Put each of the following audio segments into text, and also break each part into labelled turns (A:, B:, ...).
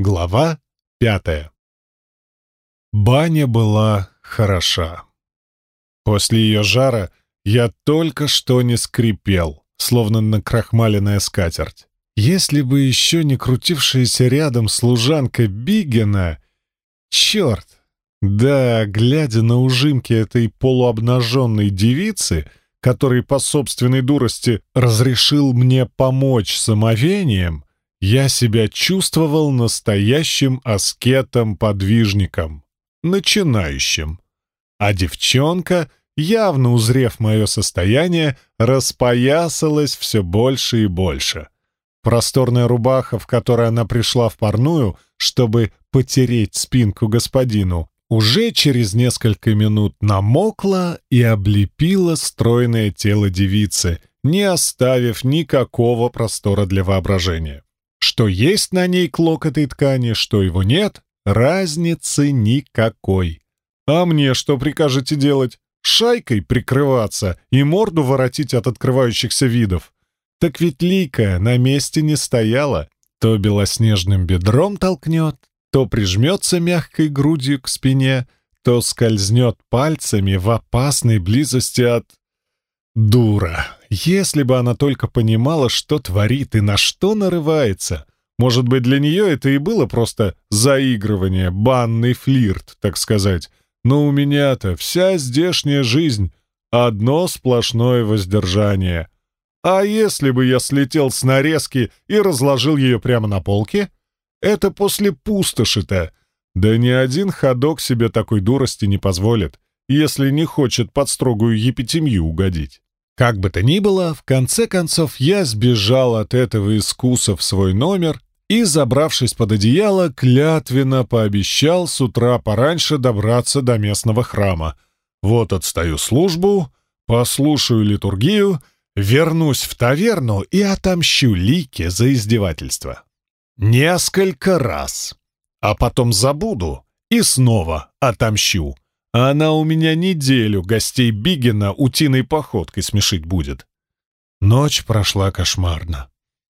A: Глава пятая. Баня была хороша. После ее жара я только что не скрипел, словно накрахмаленная скатерть. Если бы еще не крутившаяся рядом служанка Бигена... Черт! Да, глядя на ужимки этой полуобнаженной девицы, который по собственной дурости разрешил мне помочь самовением, я себя чувствовал настоящим аскетом-подвижником, начинающим. А девчонка, явно узрев мое состояние, распоясалась все больше и больше. Просторная рубаха, в которой она пришла в парную, чтобы потереть спинку господину, уже через несколько минут намокла и облепила стройное тело девицы, не оставив никакого простора для воображения. Что есть на ней клок этой ткани, что его нет, разницы никакой. А мне что прикажете делать? Шайкой прикрываться и морду воротить от открывающихся видов? Так ведь Лика на месте не стояла. То белоснежным бедром толкнет, то прижмется мягкой грудью к спине, то скользнет пальцами в опасной близости от... Дура! Если бы она только понимала, что творит и на что нарывается. Может быть, для нее это и было просто заигрывание, банный флирт, так сказать. Но у меня-то вся здешняя жизнь — одно сплошное воздержание. А если бы я слетел с нарезки и разложил ее прямо на полке? Это после пустоши-то. Да ни один ходок себе такой дурости не позволит, если не хочет под строгую епитемью угодить. Как бы то ни было, в конце концов я сбежал от этого искуса в свой номер и, забравшись под одеяло, клятвенно пообещал с утра пораньше добраться до местного храма. Вот отстаю службу, послушаю литургию, вернусь в таверну и отомщу Лике за издевательство. Несколько раз. А потом забуду и снова отомщу. А она у меня неделю гостей Бигена утиной походкой смешить будет. Ночь прошла кошмарно.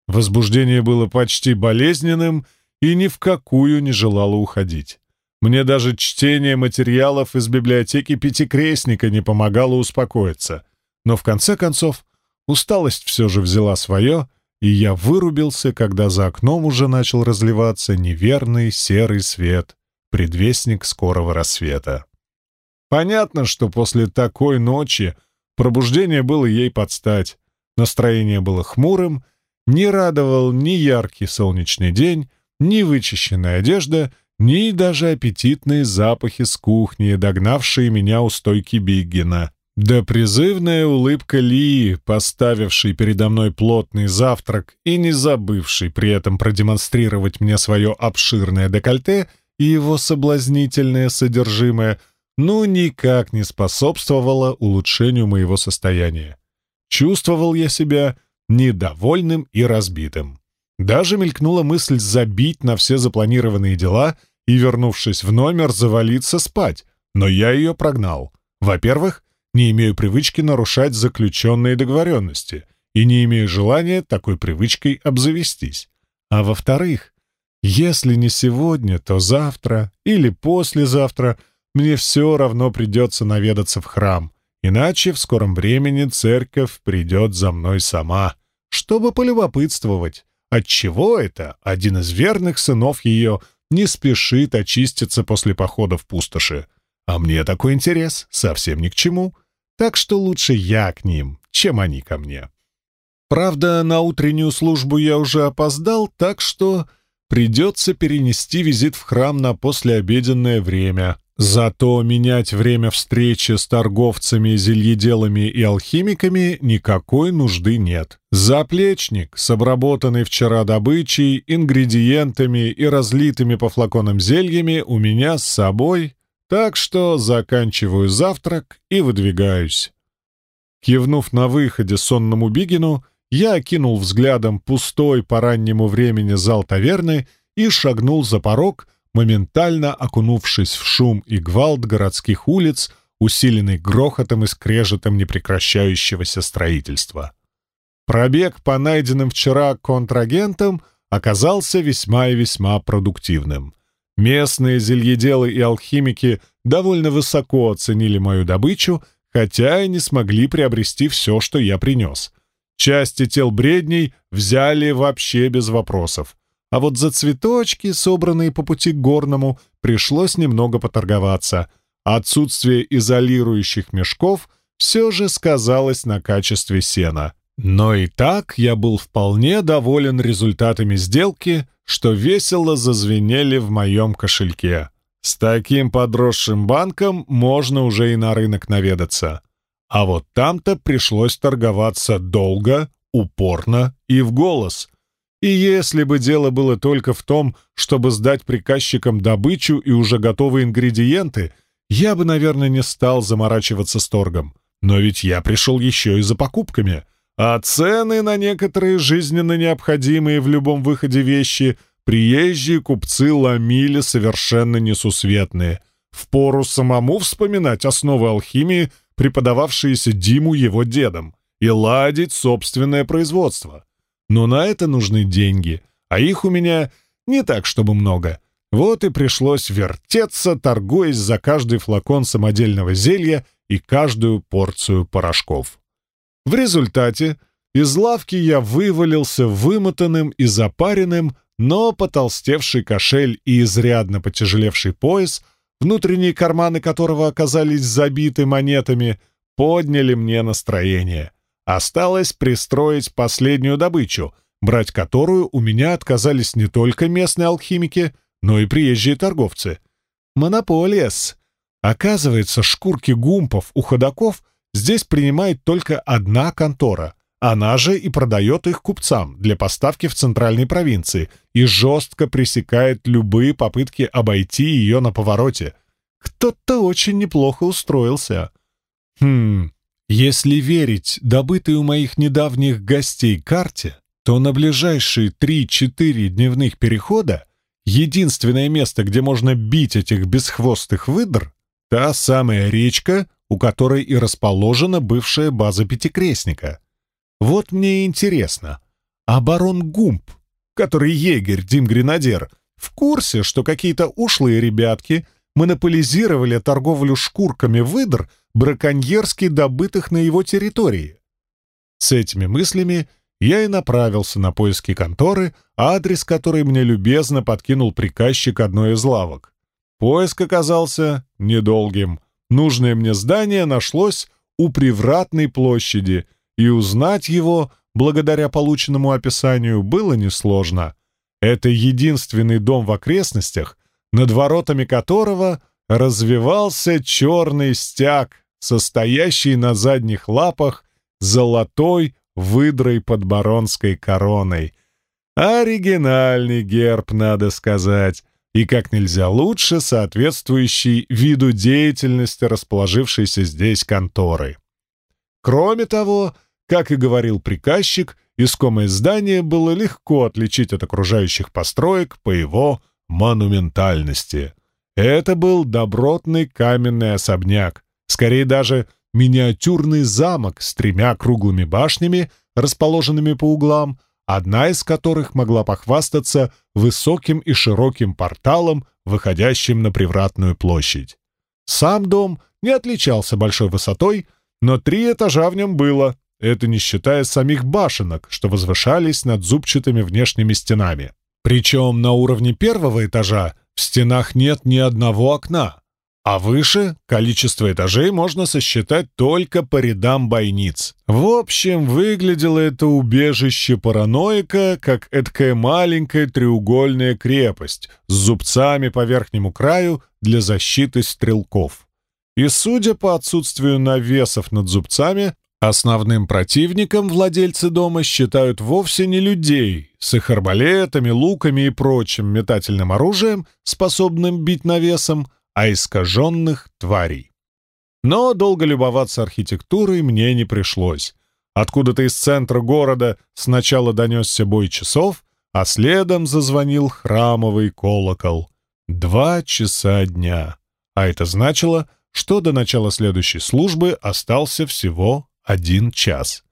A: Возбуждение было почти болезненным и ни в какую не желало уходить. Мне даже чтение материалов из библиотеки Пятикрестника не помогало успокоиться. Но в конце концов усталость все же взяла свое, и я вырубился, когда за окном уже начал разливаться неверный серый свет, предвестник скорого рассвета. Понятно, что после такой ночи пробуждение было ей подстать. Настроение было хмурым, не радовал ни яркий солнечный день, ни вычищенная одежда, ни даже аппетитные запахи с кухни, догнавшие меня у стойки Биггина. Да призывная улыбка Ли, поставившей передо мной плотный завтрак и не забывший при этом продемонстрировать мне свое обширное декольте и его соблазнительное содержимое — ну никак не способствовало улучшению моего состояния. Чувствовал я себя недовольным и разбитым. Даже мелькнула мысль забить на все запланированные дела и, вернувшись в номер, завалиться спать, но я ее прогнал. Во-первых, не имею привычки нарушать заключенные договоренности и не имею желания такой привычкой обзавестись. А во-вторых, если не сегодня, то завтра или послезавтра — мне все равно придется наведаться в храм, иначе в скором времени церковь придет за мной сама, чтобы полюбопытствовать, отчего это один из верных сынов ее не спешит очиститься после похода в пустоши. А мне такой интерес совсем ни к чему, так что лучше я к ним, чем они ко мне. Правда, на утреннюю службу я уже опоздал, так что придется перенести визит в храм на послеобеденное время, Зато менять время встречи с торговцами, зельеделами и алхимиками никакой нужды нет. Заплечник с обработанной вчера добычей, ингредиентами и разлитыми по флаконам зельями у меня с собой, так что заканчиваю завтрак и выдвигаюсь. Кивнув на выходе сонному Бигину, я окинул взглядом пустой по раннему времени зал таверны и шагнул за порог, моментально окунувшись в шум и гвалт городских улиц, усиленный грохотом и скрежетом непрекращающегося строительства. Пробег по найденным вчера контрагентам оказался весьма и весьма продуктивным. Местные зельеделы и алхимики довольно высоко оценили мою добычу, хотя и не смогли приобрести все, что я принес. Части тел бредней взяли вообще без вопросов. А вот за цветочки, собранные по пути к горному, пришлось немного поторговаться. Отсутствие изолирующих мешков все же сказалось на качестве сена. Но и так я был вполне доволен результатами сделки, что весело зазвенели в моем кошельке. С таким подросшим банком можно уже и на рынок наведаться. А вот там-то пришлось торговаться долго, упорно и в голос. И если бы дело было только в том, чтобы сдать приказчикам добычу и уже готовые ингредиенты, я бы, наверное, не стал заморачиваться с торгом. Но ведь я пришел еще и за покупками — а цены на некоторые жизненно необходимые в любом выходе вещи приезжие купцы ломили совершенно несусветные. Впору самому вспоминать основы алхимии, преподававшиеся Диму его дедом, и ладить собственное производство. Но на это нужны деньги, а их у меня не так, чтобы много. Вот и пришлось вертеться, торгуясь за каждый флакон самодельного зелья и каждую порцию порошков. В результате из лавки я вывалился вымотанным и запаренным, но потолстевший кошель и изрядно потяжелевший пояс, внутренние карманы которого оказались забиты монетами, подняли мне настроение. Осталось пристроить последнюю добычу, брать которую у меня отказались не только местные алхимики, но и приезжие торговцы. Монополиес. Оказывается, шкурки гумпов у ходаков здесь принимает только одна контора. Она же и продает их купцам для поставки в центральной провинции и жестко пресекает любые попытки обойти ее на повороте. Кто-то очень неплохо устроился. Хм, если верить добытой у моих недавних гостей карте, то на ближайшие 3-4 дневных перехода единственное место, где можно бить этих бесхвостых выдр, та самая речка, у которой и расположена бывшая база Пятикрестника. Вот мне интересно, а барон Гумп, который егерь Дим Гренадер, в курсе, что какие-то ушлые ребятки монополизировали торговлю шкурками выдр, браконьерски добытых на его территории? С этими мыслями я и направился на поиски конторы, адрес которой мне любезно подкинул приказчик одной из лавок. Поиск оказался недолгим — Нужное мне здание нашлось у Привратной площади, и узнать его, благодаря полученному описанию, было несложно. Это единственный дом в окрестностях, над воротами которого развивался черный стяг, состоящий на задних лапах золотой выдрой под баронской короной. Оригинальный герб, надо сказать и как нельзя лучше соответствующий виду деятельности расположившейся здесь конторы. Кроме того, как и говорил приказчик, искомое здание было легко отличить от окружающих построек по его монументальности. Это был добротный каменный особняк, скорее даже миниатюрный замок с тремя круглыми башнями, расположенными по углам, одна из которых могла похвастаться высоким и широким порталом, выходящим на Привратную площадь. Сам дом не отличался большой высотой, но три этажа в нем было, это не считая самих башенок, что возвышались над зубчатыми внешними стенами. Причем на уровне первого этажа в стенах нет ни одного окна, а выше количество этажей можно сосчитать только по рядам бойниц. В общем, выглядело это убежище параноика, как эткая маленькая треугольная крепость с зубцами по верхнему краю для защиты стрелков. И судя по отсутствию навесов над зубцами, основным противником владельцы дома считают вовсе не людей с их арбалетами, луками и прочим метательным оружием, способным бить навесом, а искаженных тварей. Но долго любоваться архитектурой мне не пришлось. Откуда-то из центра города сначала донесся бой часов, а следом зазвонил храмовый колокол. Два часа дня. А это значило, что до начала следующей службы остался всего один час.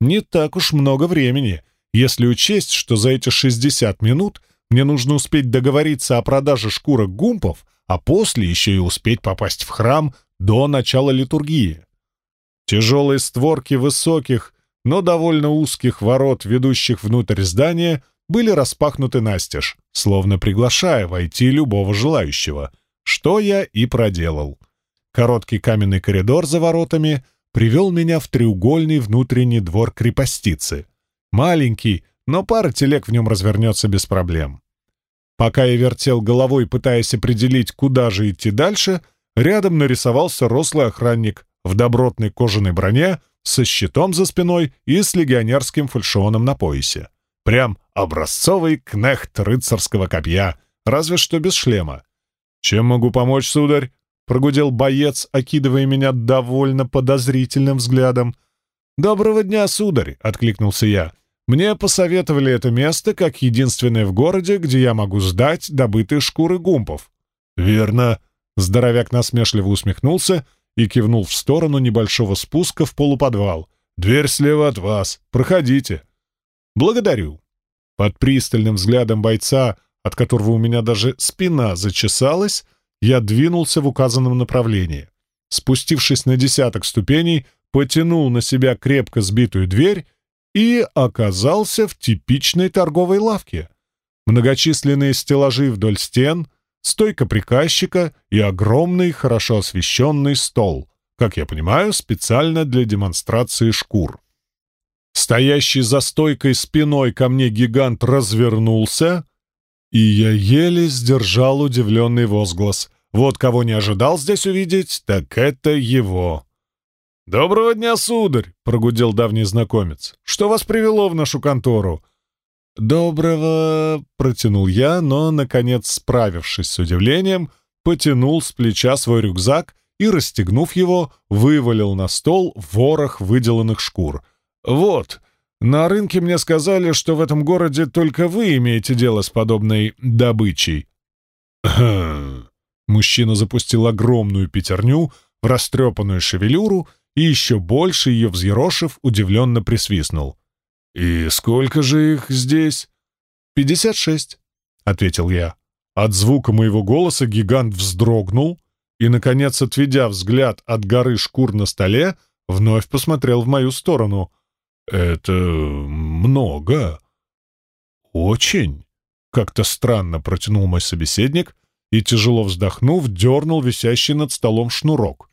A: Не так уж много времени, если учесть, что за эти 60 минут мне нужно успеть договориться о продаже шкурок гумпов, а после еще и успеть попасть в храм до начала литургии. Тяжелые створки высоких, но довольно узких ворот, ведущих внутрь здания, были распахнуты настежь, словно приглашая войти любого желающего, что я и проделал. Короткий каменный коридор за воротами привел меня в треугольный внутренний двор крепостицы. Маленький, но пара телег в нем развернется без проблем. Пока я вертел головой, пытаясь определить, куда же идти дальше, рядом нарисовался рослый охранник в добротной кожаной броне, со щитом за спиной и с легионерским фальшионом на поясе. Прям образцовый кнехт рыцарского копья, разве что без шлема. «Чем могу помочь, сударь?» — прогудел боец, окидывая меня довольно подозрительным взглядом. «Доброго дня, сударь!» — откликнулся я. «Мне посоветовали это место как единственное в городе, где я могу сдать добытые шкуры гумпов». «Верно!» — здоровяк насмешливо усмехнулся и кивнул в сторону небольшого спуска в полуподвал. «Дверь слева от вас. Проходите». «Благодарю». Под пристальным взглядом бойца, от которого у меня даже спина зачесалась, я двинулся в указанном направлении. Спустившись на десяток ступеней, потянул на себя крепко сбитую дверь и оказался в типичной торговой лавке. Многочисленные стеллажи вдоль стен, стойка приказчика и огромный, хорошо освещенный стол, как я понимаю, специально для демонстрации шкур. Стоящий за стойкой спиной ко мне гигант развернулся, и я еле сдержал удивленный возглас. Вот кого не ожидал здесь увидеть, так это его. «Доброго дня, сударь!» — прогудел давний знакомец. «Что вас привело в нашу контору?» «Доброго...» — протянул я, но, наконец, справившись с удивлением, потянул с плеча свой рюкзак и, расстегнув его, вывалил на стол ворох выделанных шкур. «Вот, на рынке мне сказали, что в этом городе только вы имеете дело с подобной добычей». «Хм...» Мужчина запустил огромную пятерню в растрепанную шевелюру и еще больше ее взъерошив, удивленно присвистнул. «И сколько же их здесь?» «Пятьдесят шесть», — ответил я. От звука моего голоса гигант вздрогнул и, наконец, отведя взгляд от горы шкур на столе, вновь посмотрел в мою сторону. «Это много. Очень», — как-то странно протянул мой собеседник и, тяжело вздохнув, дернул висящий над столом шнурок.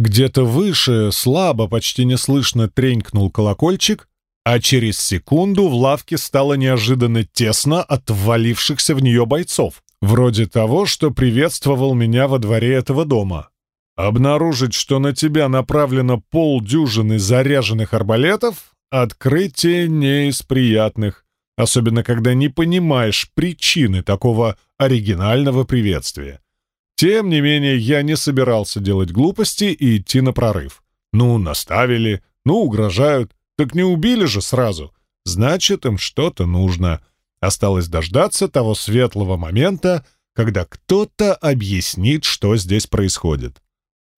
A: Где-то выше, слабо, почти неслышно тренькнул колокольчик, а через секунду в лавке стало неожиданно тесно от ввалившихся в нее бойцов, вроде того, что приветствовал меня во дворе этого дома. Обнаружить, что на тебя направлено полдюжины заряженных арбалетов — открытие не из приятных, особенно когда не понимаешь причины такого оригинального приветствия. Тем не менее, я не собирался делать глупости и идти на прорыв. Ну, наставили, ну, угрожают, так не убили же сразу. Значит, им что-то нужно. Осталось дождаться того светлого момента, когда кто-то объяснит, что здесь происходит.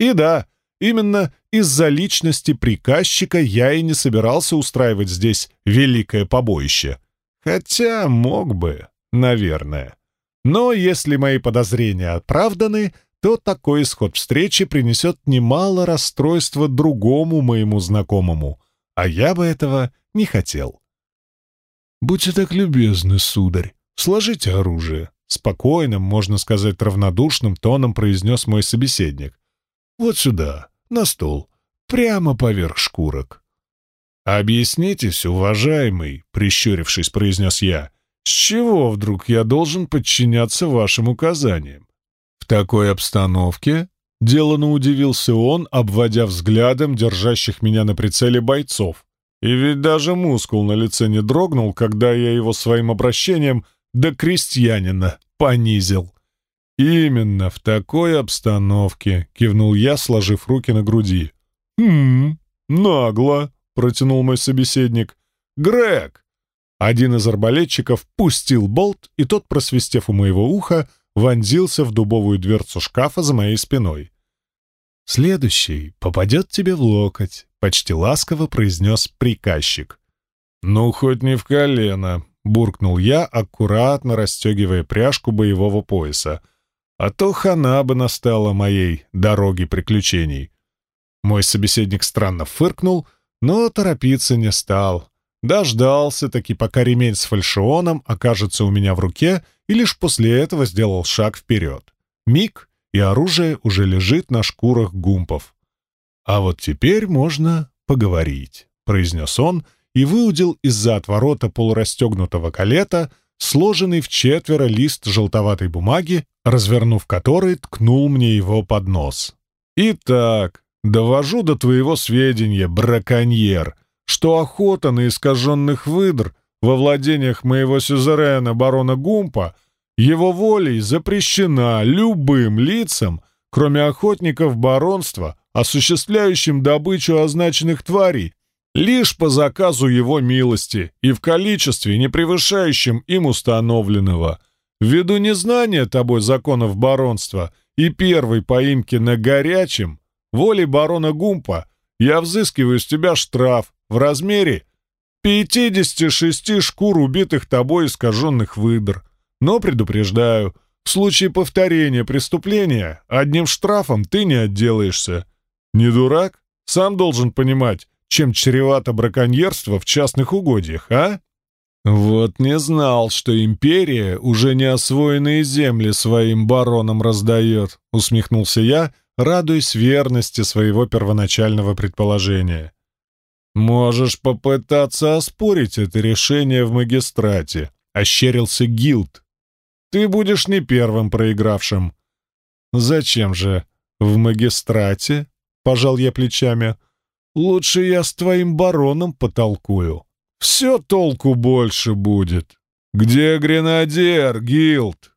A: И да, именно из-за личности приказчика я и не собирался устраивать здесь великое побоище. Хотя мог бы, наверное. Но если мои подозрения оправданы, то такой исход встречи принесет немало расстройства другому моему знакомому — а я бы этого не хотел. «Будьте так любезны, сударь, сложите оружие», — спокойным, можно сказать, равнодушным тоном произнес мой собеседник. «Вот сюда, на стол, прямо поверх шкурок». «Объяснитесь, уважаемый», — прищурившись, произнес я, «с чего вдруг я должен подчиняться вашим указаниям? В такой обстановке Делано удивился он, обводя взглядом держащих меня на прицеле бойцов. И ведь даже мускул на лице не дрогнул, когда я его своим обращением до крестьянина понизил. «Именно в такой обстановке», — кивнул я, сложив руки на груди. «Хм, нагло», — протянул мой собеседник. «Грег!» Один из арбалетчиков пустил болт, и тот, просвистев у моего уха, вонзился в дубовую дверцу шкафа за моей спиной. «Следующий попадет тебе в локоть», — почти ласково произнес приказчик. «Ну, хоть не в колено», — буркнул я, аккуратно расстегивая пряжку боевого пояса. «А то хана бы настала моей дороге приключений». Мой собеседник странно фыркнул, но торопиться не стал. Дождался таки, пока ремень с фальшионом окажется у меня в руке, и лишь после этого сделал шаг вперед. Миг, и оружие уже лежит на шкурах гумпов. «А вот теперь можно поговорить», — произнес он и выудил из-за отворота полурастегнутого калета сложенный в четверо лист желтоватой бумаги, развернув который, ткнул мне его под нос. «Итак, довожу до твоего сведения, браконьер, что охота на искаженных выдр во владениях моего сюзерена барона Гумпа его волей запрещена любым лицам, кроме охотников баронства, осуществляющим добычу означенных тварей, лишь по заказу его милости и в количестве, не превышающем им установленного. Ввиду незнания тобой законов баронства и первой поимки на горячем, волей барона Гумпа, я взыскиваю с тебя штраф в размере 56 шкур убитых тобой искаженных выдр. Но предупреждаю, в случае повторения преступления одним штрафом ты не отделаешься. Не дурак? Сам должен понимать, чем чревато браконьерство в частных угодьях, а? Вот не знал, что империя уже не освоенные земли своим баронам раздает, усмехнулся я, радуясь верности своего первоначального предположения. «Можешь попытаться оспорить это решение в магистрате», — ощерился Гилд, ты будешь не первым проигравшим». «Зачем же? В магистрате?» — пожал я плечами. «Лучше я с твоим бароном потолкую. Все толку больше будет. Где гренадер, Гилд?»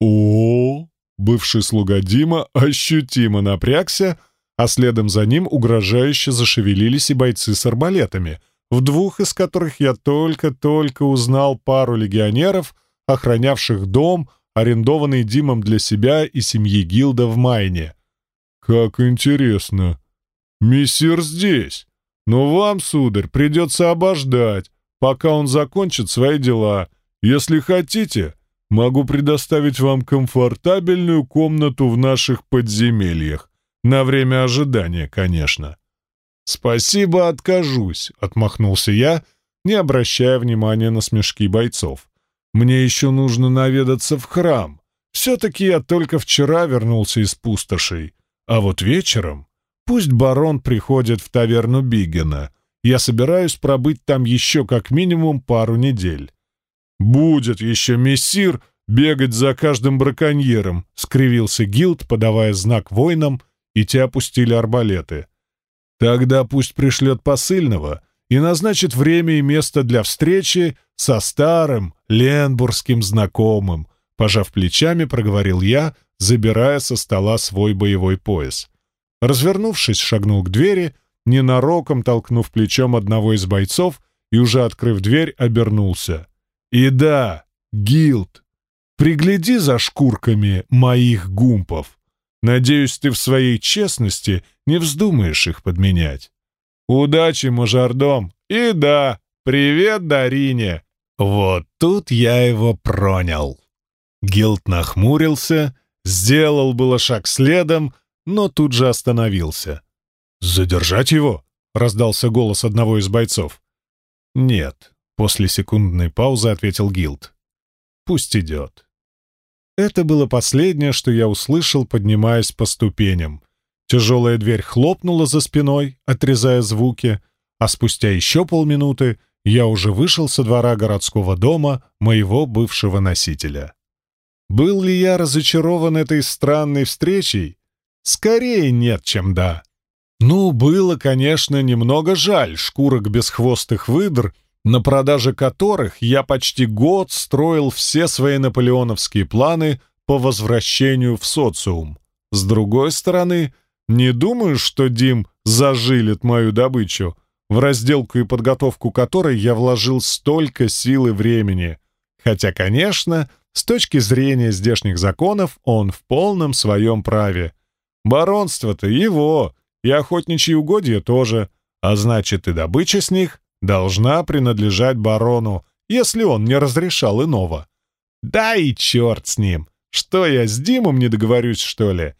A: О, бывший слуга Дима ощутимо напрягся, а следом за ним угрожающе зашевелились и бойцы с арбалетами, в двух из которых я только-только узнал пару легионеров, охранявших дом, арендованный Димом для себя и семьи Гилда в Майне. «Как интересно! Мессир здесь, но вам, сударь, придется обождать, пока он закончит свои дела. Если хотите, могу предоставить вам комфортабельную комнату в наших подземельях. На время ожидания, конечно». «Спасибо, откажусь», — отмахнулся я, не обращая внимания на смешки бойцов. Мне еще нужно наведаться в храм. Все-таки я только вчера вернулся из пустошей. А вот вечером пусть барон приходит в таверну Бигена. Я собираюсь пробыть там еще как минимум пару недель. Будет еще мессир бегать за каждым браконьером, — скривился Гилд, подавая знак воинам, и те опустили арбалеты. Тогда пусть пришлет посыльного и назначит время и место для встречи со старым ленбургским знакомым, пожав плечами, проговорил я, забирая со стола свой боевой пояс. Развернувшись, шагнул к двери, ненароком толкнув плечом одного из бойцов и, уже открыв дверь, обернулся. «И да, Гилд, пригляди за шкурками моих гумпов. Надеюсь, ты в своей честности не вздумаешь их подменять. Удачи, мажордом, и да, привет Дарине!» Вот тут я его пронял. Гилд нахмурился, сделал было шаг следом, но тут же остановился. «Задержать его?» — раздался голос одного из бойцов. «Нет», — после секундной паузы ответил Гилд. «Пусть идет». Это было последнее, что я услышал, поднимаясь по ступеням. Тяжелая дверь хлопнула за спиной, отрезая звуки, а спустя еще полминуты я уже вышел со двора городского дома моего бывшего носителя. Был ли я разочарован этой странной встречей? Скорее нет, чем да. Ну, было, конечно, немного жаль шкурок бесхвостых выдр, на продаже которых я почти год строил все свои наполеоновские планы по возвращению в социум. С другой стороны, не думаю, что Дим зажилит мою добычу в разделку и подготовку которой я вложил столько сил и времени. Хотя, конечно, с точки зрения здешних законов он в полном своем праве. Баронство-то его, и охотничьи угодья тоже, а значит и добыча с них должна принадлежать барону, если он не разрешал иного. Да и черт с ним! Что я с Димом не договорюсь, что ли?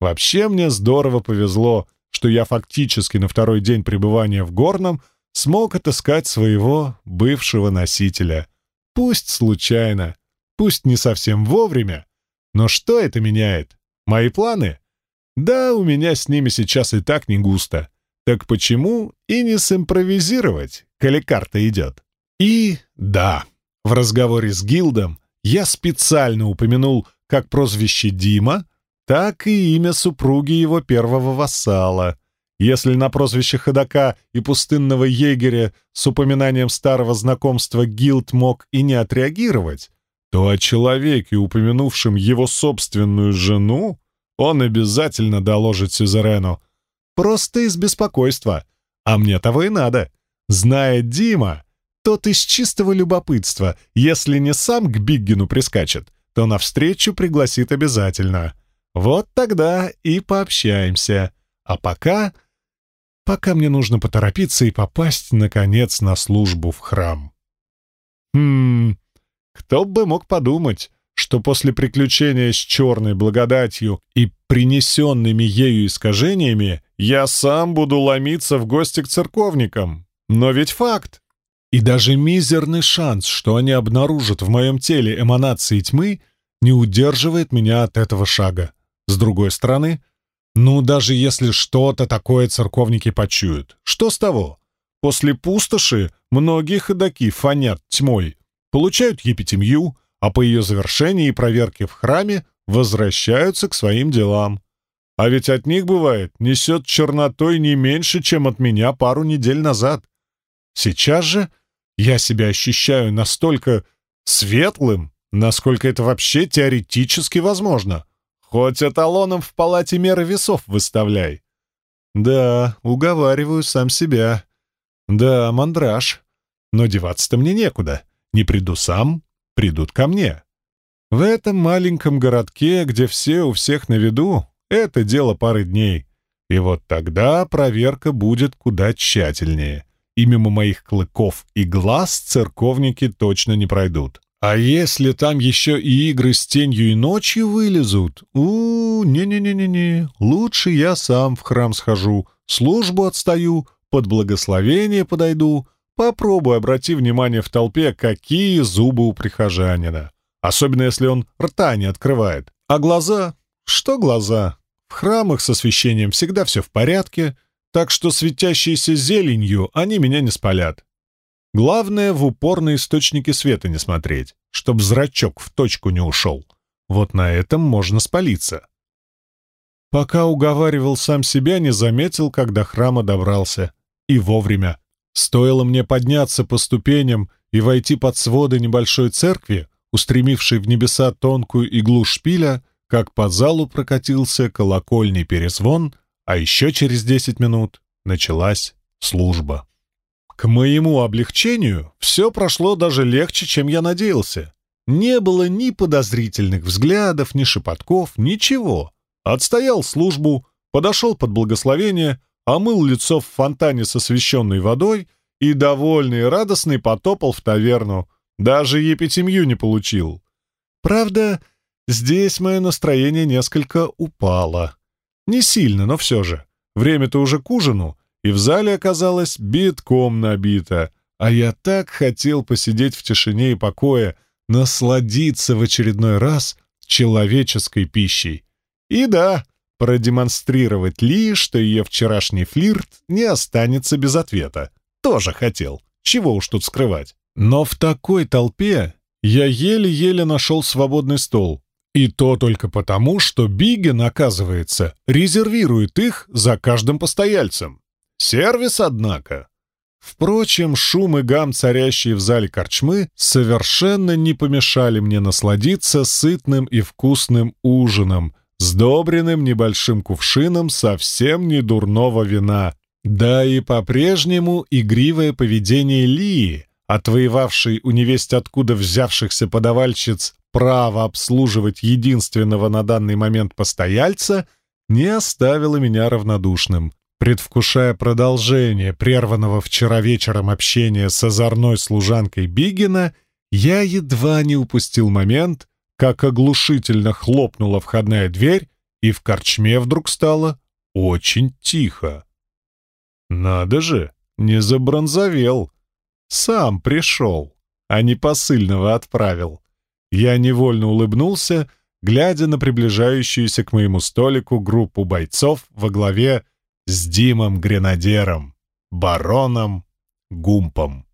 A: Вообще мне здорово повезло, что я фактически на второй день пребывания в Горном смог отыскать своего бывшего носителя. Пусть случайно, пусть не совсем вовремя, но что это меняет? Мои планы? Да, у меня с ними сейчас и так не густо. Так почему и не симпровизировать, коли карта идет? И да, в разговоре с Гилдом я специально упомянул как прозвище Дима, так и имя супруги его первого вассала. Если на прозвище ходока и пустынного егеря с упоминанием старого знакомства Гилд мог и не отреагировать, то о человеке, упомянувшем его собственную жену, он обязательно доложит Сюзерену. Просто из беспокойства. А мне того и надо. Зная Дима, тот из чистого любопытства, если не сам к Биггину прискачет, то навстречу пригласит обязательно. Вот тогда и пообщаемся. А пока... Пока мне нужно поторопиться и попасть, наконец, на службу в храм. Хм... Кто бы мог подумать, что после приключения с черной благодатью и принесенными ею искажениями я сам буду ломиться в гости к церковникам. Но ведь факт. И даже мизерный шанс, что они обнаружат в моем теле эманации тьмы, не удерживает меня от этого шага. С другой стороны, ну, даже если что-то такое церковники почуют, что с того? После пустоши многие ходаки фонят тьмой, получают епитемью, а по ее завершении и проверке в храме возвращаются к своим делам. А ведь от них, бывает, несет чернотой не меньше, чем от меня пару недель назад. Сейчас же я себя ощущаю настолько светлым, насколько это вообще теоретически возможно. Хоть эталоном в палате меры весов выставляй. Да, уговариваю сам себя. Да, мандраж. Но деваться-то мне некуда. Не приду сам, придут ко мне. В этом маленьком городке, где все у всех на виду, это дело пары дней. И вот тогда проверка будет куда тщательнее. И мимо моих клыков и глаз церковники точно не пройдут. А если там еще и игры с тенью и ночью вылезут? у не-не-не-не-не, лучше я сам в храм схожу, службу отстаю, под благословение подойду, попробуй обрати внимание в толпе, какие зубы у прихожанина. Особенно если он рта не открывает. А глаза? Что глаза? В храмах с освещением всегда все в порядке, так что светящиеся зеленью они меня не спалят. Главное, в упор на источники света не смотреть, чтоб зрачок в точку не ушел. Вот на этом можно спалиться. Пока уговаривал сам себя, не заметил, когда храма добрался. И вовремя. Стоило мне подняться по ступеням и войти под своды небольшой церкви, устремившей в небеса тонкую иглу шпиля, как по залу прокатился колокольный перезвон, а еще через десять минут началась служба. К моему облегчению все прошло даже легче, чем я надеялся. Не было ни подозрительных взглядов, ни шепотков, ничего. Отстоял службу, подошел под благословение, омыл лицо в фонтане с освященной водой и, довольный и радостный, потопал в таверну. Даже епитемью не получил. Правда, здесь мое настроение несколько упало. Не сильно, но все же. Время-то уже к ужину, и в зале оказалось битком набито, а я так хотел посидеть в тишине и покое, насладиться в очередной раз человеческой пищей. И да, продемонстрировать Ли, что ее вчерашний флирт не останется без ответа. Тоже хотел. Чего уж тут скрывать. Но в такой толпе я еле-еле нашел свободный стол. И то только потому, что Биген, оказывается, резервирует их за каждым постояльцем. Сервис, однако. Впрочем, шум и гам, царящие в зале корчмы, совершенно не помешали мне насладиться сытным и вкусным ужином, сдобренным небольшим кувшином совсем не дурного вина. Да и по-прежнему игривое поведение Лии, отвоевавшей у невесть откуда взявшихся подавальщиц право обслуживать единственного на данный момент постояльца, не оставило меня равнодушным. Предвкушая продолжение прерванного вчера вечером общения с озорной служанкой Бигина, я едва не упустил момент, как оглушительно хлопнула входная дверь, и в корчме вдруг стало очень тихо. Надо же, не забронзовел. Сам пришел, а не посыльного отправил. Я невольно улыбнулся, глядя на приближающуюся к моему столику группу бойцов во главе с Димом Гренадером, бароном Гумпом.